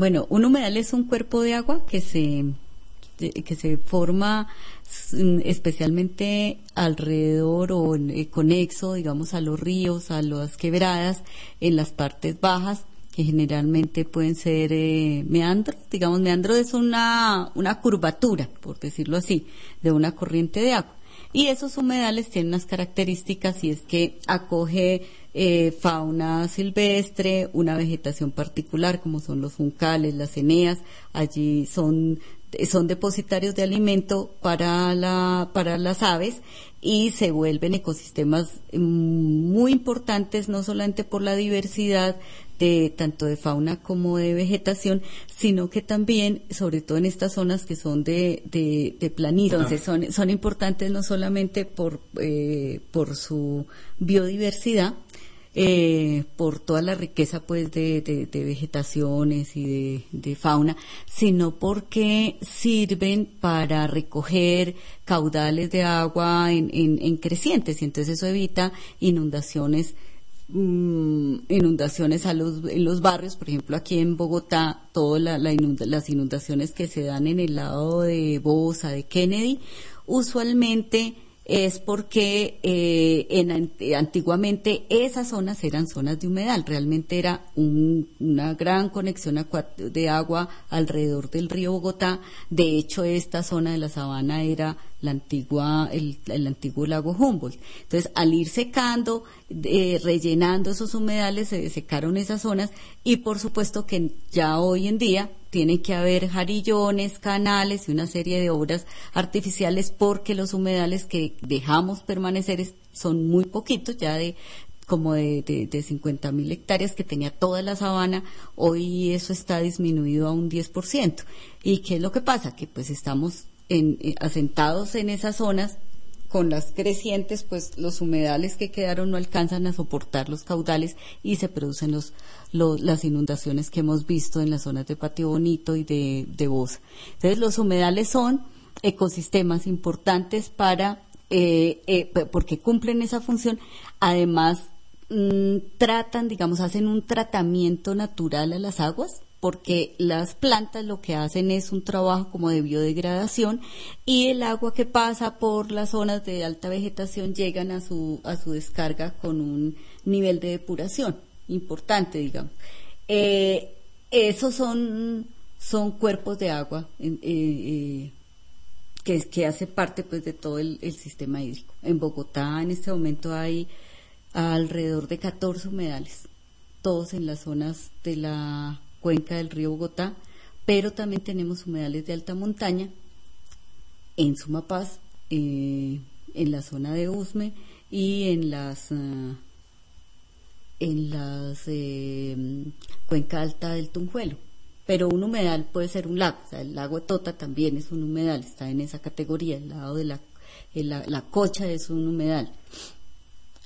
Bueno, un humedal es un cuerpo de agua que se que se forma mm, especialmente alrededor o eh, conexo, digamos, a los ríos, a las quebradas, en las partes bajas, que generalmente pueden ser eh, meandros. Digamos, meandro es una, una curvatura, por decirlo así, de una corriente de agua. Y esos humedales tienen unas características y es que acoge eh, fauna silvestre, una vegetación particular como son los juncales, las eneas, allí son son depositarios de alimento para la para las aves y se vuelven ecosistemas mm, muy importantes no solamente por la diversidad de tanto de fauna como de vegetación, sino que también, sobre todo en estas zonas que son de, de, de planicie, entonces son, son importantes no solamente por, eh, por su biodiversidad, eh, por toda la riqueza pues de, de, vegetaciones y de, fauna, sino porque sirven para recoger caudales de agua en, en crecientes y entonces eso evita inundaciones Mm, inundaciones a los, en los barrios, por ejemplo aquí en Bogotá, todas la, las inundaciones que se dan en el lado de Bosa, de Kennedy, usualmente es porque eh, en, antiguamente esas zonas eran zonas de humedal, realmente era una gran conexión de agua alrededor del río Bogotá. De hecho, esta zona de la sabana era la antigua, el, antiguo lago Humboldt. Entonces, al ir secando, eh, rellenando esos humedales, se secaron esas zonas y por supuesto que ya hoy en día tienen que haber jarillones, canales y una serie de obras artificiales porque los humedales que dejamos permanecer son muy poquitos, ya de como de, de, 50 mil hectáreas que tenía toda la sabana, hoy eso está disminuido a un 10%. ¿Y qué es lo que pasa? Que pues estamos en, eh, asentados en esas zonas con las crecientes, pues los humedales que quedaron no alcanzan a soportar los caudales y se producen los, las inundaciones que hemos visto en las zonas de Patio Bonito y de, de Bosa. Entonces, los humedales son ecosistemas importantes para, eh, eh, porque cumplen esa función. Además, mm, tratan, digamos, hacen un tratamiento natural a las aguas porque las plantas lo que hacen es un trabajo como de biodegradación y el agua que pasa por las zonas de alta vegetación llegan a su, a su descarga con un nivel de depuración importante, digamos. Eh, esos son, son cuerpos de agua eh, eh, que, que hace parte pues de todo el, el sistema hídrico. En Bogotá en este momento hay alrededor de 14 humedales, todos en las zonas de la cuenca del río Bogotá, pero también tenemos humedales de alta montaña en Sumapaz, eh, en la zona de Usme y en las ah, en las eh, cuenca alta del Tunjuelo. Pero un humedal puede ser un lago, o sea, el lago Tota también es un humedal, está en esa categoría, el lado de la, la cocha es un humedal.